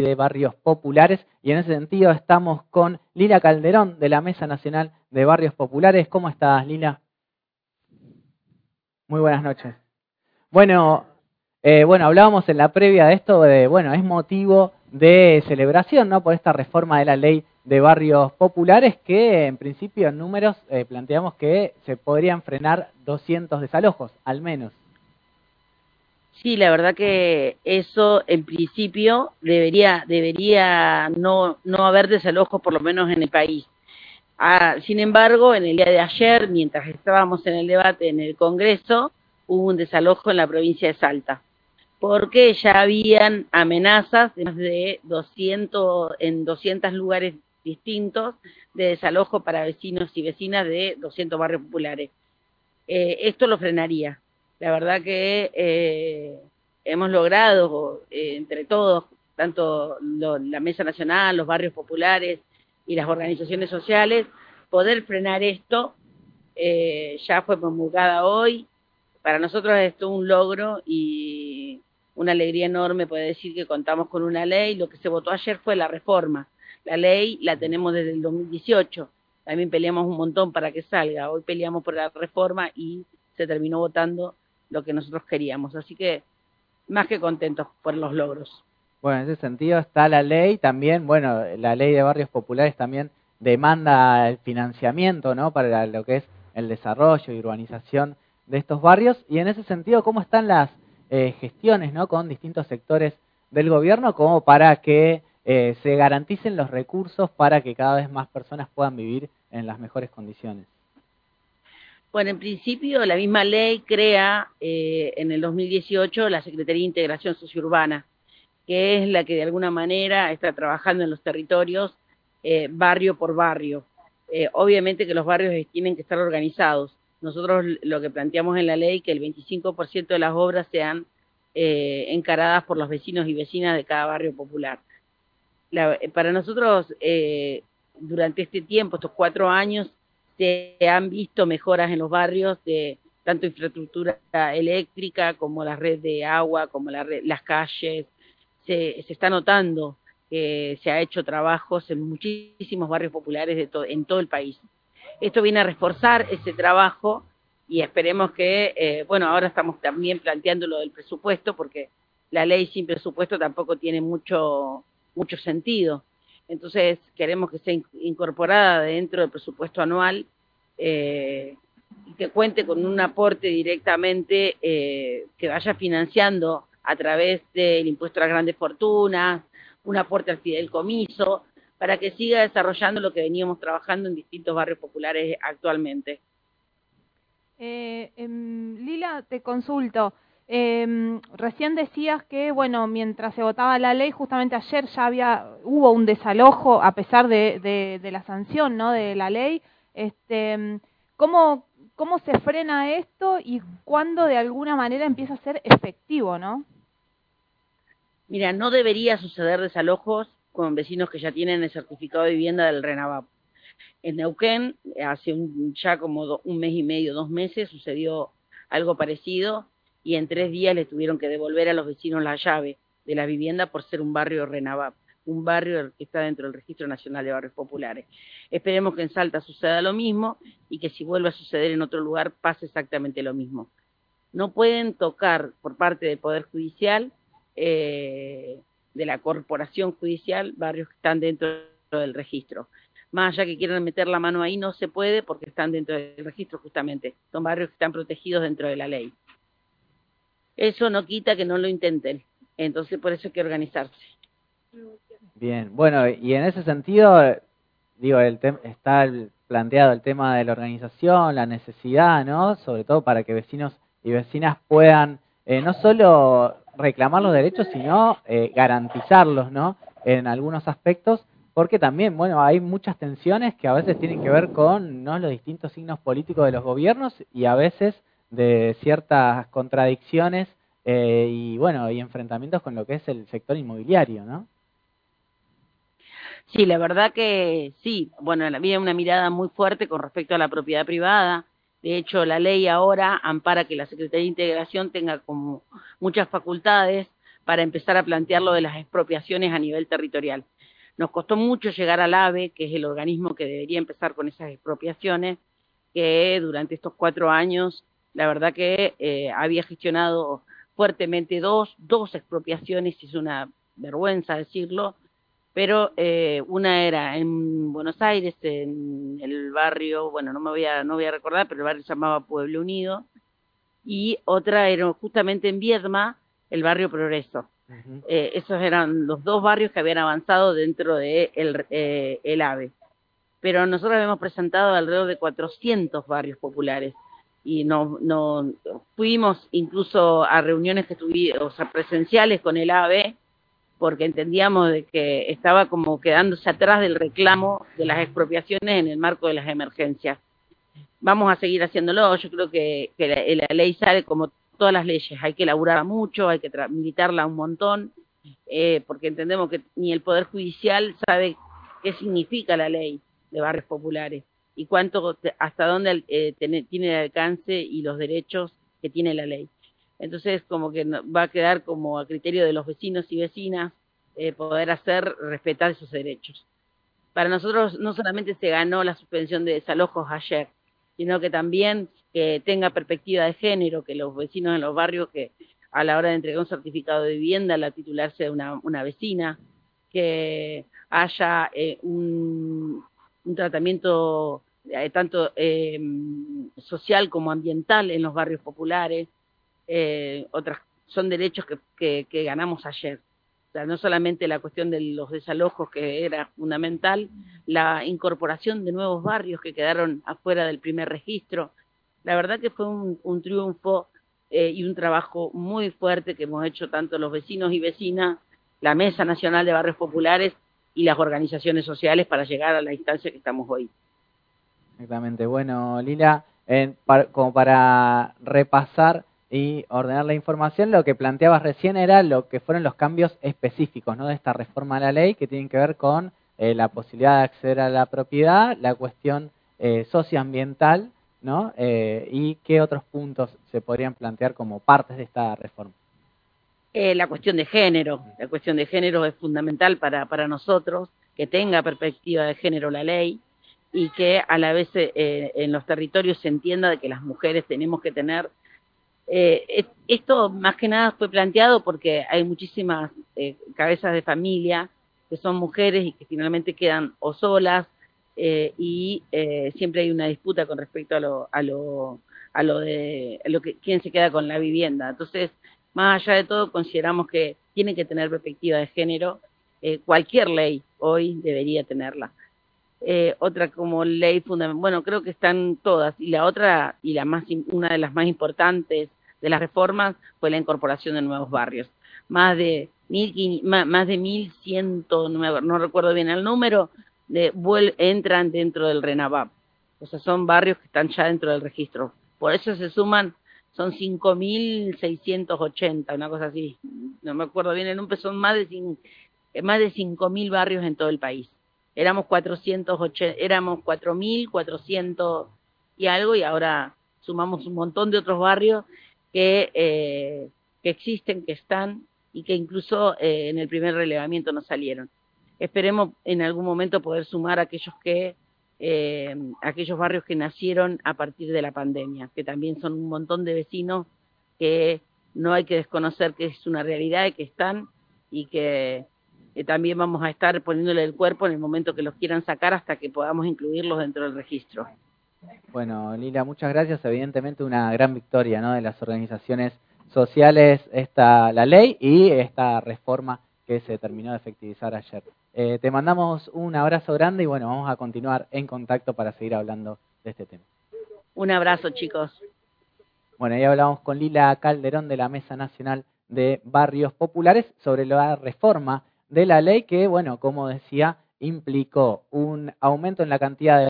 de barrios populares y en ese sentido estamos con Lila Calderón de la Mesa Nacional de Barrios Populares. ¿Cómo estás, Lila? Muy buenas noches. Bueno, eh, bueno, hablábamos en la previa de esto de, bueno, es motivo de celebración, ¿no? Por esta reforma de la ley de barrios populares que en principio en números eh, planteamos que se podrían frenar 200 desalojos, al menos. Sí, la verdad que eso en principio debería debería no, no haber desalojos por lo menos en el país. Ah, sin embargo, en el día de ayer, mientras estábamos en el debate en el Congreso, hubo un desalojo en la provincia de Salta, porque ya habían amenazas de más de 200, en 200 lugares distintos de desalojo para vecinos y vecinas de 200 barrios populares. Eh, esto lo frenaría. La verdad que eh, hemos logrado eh, entre todos, tanto la Mesa Nacional, los barrios populares y las organizaciones sociales, poder frenar esto. ya fue promulgada hoy. Para nosotros es un logro y una alegría enorme poder decir que contamos con una ley. Lo que se votó ayer fue la reforma la ley la tenemos desde el 2018. También peleamos un montón para que salga. Hoy peleamos por la reforma y se terminó votando lo que nosotros queríamos. Así que más que contentos por los logros. Bueno, en ese sentido está la ley también, bueno, la ley de barrios populares también demanda el financiamiento, ¿no? Para lo que es el desarrollo y urbanización de estos barrios. Y en ese sentido, ¿cómo están las eh, gestiones, ¿no? Con distintos sectores del gobierno como para que eh, se garanticen los recursos para que cada vez más personas puedan vivir en las mejores condiciones. Bueno, en principio la misma ley crea eh, en el 2018 la Secretaría de Integración Sociourbana, que es la que de alguna manera está trabajando en los territorios eh, barrio por barrio. obviamente que los barrios tienen que estar organizados. Nosotros lo que planteamos en la ley que el 25% de las obras sean encaradas por los vecinos y vecinas de cada barrio popular para nosotros, eh, durante este tiempo, estos cuatro años, se han visto mejoras en los barrios de tanto infraestructura eléctrica como la red de agua, como la las calles. Se, se está notando que se ha hecho trabajos en muchísimos barrios populares de en todo el país. Esto viene a reforzar ese trabajo y esperemos que, eh, bueno, ahora estamos también planteando lo del presupuesto porque la ley sin presupuesto tampoco tiene mucho mucho sentido. Entonces queremos que sea incorporada dentro del presupuesto anual eh, y que cuente con un aporte directamente eh, que vaya financiando a través del impuesto a las grandes fortunas, un aporte al fideicomiso, para que siga desarrollando lo que veníamos trabajando en distintos barrios populares actualmente. Eh, em, Lila, te consulto. Eh, recién decías que, bueno, mientras se votaba la ley, justamente ayer ya había, hubo un desalojo a pesar de, la sanción, ¿no? De la ley. Este, ¿cómo, ¿Cómo se frena esto y cuándo de alguna manera empieza a ser efectivo, no? Mira, no debería suceder desalojos con vecinos que ya tienen el certificado de vivienda del RENAVAP. En Neuquén, hace un, ya como un mes y medio, dos meses, sucedió algo parecido y en tres días le tuvieron que devolver a los vecinos la llave de la vivienda por ser un barrio RENAVAP, un barrio que está dentro del Registro Nacional de Barrios Populares. Esperemos que en Salta suceda lo mismo y que si vuelva a suceder en otro lugar pase exactamente lo mismo. No pueden tocar por parte del Poder Judicial, eh, de la Corporación Judicial, barrios que están dentro del registro. Más allá que quieran meter la mano ahí, no se puede porque están dentro del registro justamente. Son barrios que están protegidos dentro de la ley eso no quita que no lo intenten. Entonces, por eso hay que organizarse. Bien, bueno, y en ese sentido, digo, el está planteado el tema de la organización, la necesidad, ¿no? Sobre todo para que vecinos y vecinas puedan eh, no solo reclamar los derechos, sino eh, garantizarlos, ¿no? En algunos aspectos, porque también, bueno, hay muchas tensiones que a veces tienen que ver con ¿no? los distintos signos políticos de los gobiernos y a veces de ciertas contradicciones eh, y bueno y enfrentamientos con lo que es el sector inmobiliario, ¿no? Sí, la verdad que sí. Bueno, había una mirada muy fuerte con respecto a la propiedad privada. De hecho, la ley ahora ampara que la Secretaría de Integración tenga como muchas facultades para empezar a plantear lo de las expropiaciones a nivel territorial. Nos costó mucho llegar al AVE, que es el organismo que debería empezar con esas expropiaciones, que durante estos cuatro años, la verdad que eh, había gestionado fuertemente dos, dos expropiaciones, y es una vergüenza decirlo, pero eh, una era en Buenos Aires, en el barrio, bueno, no me voy a, no voy a recordar, pero el barrio se llamaba Pueblo Unido, y otra era justamente en Viedma, el barrio Progreso. Eh, esos eran los dos barrios que habían avanzado dentro de el, eh, el AVE. Pero nosotros habíamos presentado alrededor de 400 barrios populares y no, no fuimos incluso a reuniones que tuvimos, o sea, presenciales con el AVE porque entendíamos de que estaba como quedándose atrás del reclamo de las expropiaciones en el marco de las emergencias. Vamos a seguir haciéndolo, yo creo que, que la, la ley sale como todas las leyes, hay que elaborarla mucho, hay que militarla un montón, eh, porque entendemos que ni el Poder Judicial sabe qué significa la ley de barrios populares y cuánto, hasta dónde eh, tiene el alcance y los derechos que tiene la ley. Entonces, como que va a quedar como a criterio de los vecinos y vecinas eh, poder hacer respetar esos derechos. Para nosotros no solamente se ganó la suspensión de desalojos ayer, sino que también que tenga perspectiva de género, que los vecinos en los barrios que a la hora de entregar un certificado de vivienda la titular sea una, una vecina, que haya eh, un, un, tratamiento eh, tanto eh, social como ambiental en los barrios populares, eh, otras son derechos que, ganamos ayer no solamente la cuestión de los desalojos que era fundamental, la incorporación de nuevos barrios que quedaron afuera del primer registro. La verdad que fue un, un triunfo eh, y un trabajo muy fuerte que hemos hecho tanto los vecinos y vecinas, la Mesa Nacional de Barrios Populares y las organizaciones sociales para llegar a la instancia que estamos hoy. Exactamente. Bueno, Lila, como para repasar y ordenar la información, lo que planteabas recién era lo que fueron los cambios específicos ¿no? de esta reforma a la ley que tienen que ver con eh, la posibilidad de acceder a la propiedad, la cuestión eh, socioambiental ¿no? Eh, y qué otros puntos se podrían plantear como partes de esta reforma. Eh, la cuestión de género, la cuestión de género es fundamental para, para nosotros, que tenga perspectiva de género la ley y que a la vez eh, en los territorios se entienda de que las mujeres tenemos que tener eh, esto más que nada fue planteado porque hay muchísimas eh, cabezas de familia que son mujeres y que finalmente quedan o solas eh, y eh, siempre hay una disputa con respecto a lo, a lo, a lo de a lo que quién se queda con la vivienda. Entonces, más allá de todo, consideramos que tiene que tener perspectiva de género. Eh, cualquier ley hoy debería tenerla. Eh, otra como ley fundamental, bueno, creo que están todas, y la otra, y la más, una de las más importantes de las reformas fue la incorporación de nuevos barrios. Más de mil, más de mil ciento, no recuerdo bien el número, de, entran dentro del RENAVAP. O sea, son barrios que están ya dentro del registro. Por eso se suman, son 5.680, una cosa así. No me acuerdo bien el número, son más de, más de 5.000 barrios en todo el país. Éramos 480, éramos 4.400 y algo y ahora sumamos un montón de otros barrios que, eh, que existen, que están y que incluso eh, en el primer relevamiento no salieron. Esperemos en algún momento poder sumar aquellos que eh, aquellos barrios que nacieron a partir de la pandemia, que también son un montón de vecinos que no hay que desconocer que es una realidad y que están y que eh, también vamos a estar poniéndole el cuerpo en el momento que los quieran sacar hasta que podamos incluirlos dentro del registro. Bueno, Lila, muchas gracias. Evidentemente una gran victoria ¿no? de las organizaciones sociales esta la ley y esta reforma que se terminó de efectivizar ayer. Eh, te mandamos un abrazo grande y bueno, vamos a continuar en contacto para seguir hablando de este tema. Un abrazo, chicos. Bueno, ya hablamos con Lila Calderón de la Mesa Nacional de Barrios Populares sobre la reforma de la ley que, bueno, como decía, implicó un aumento en la cantidad de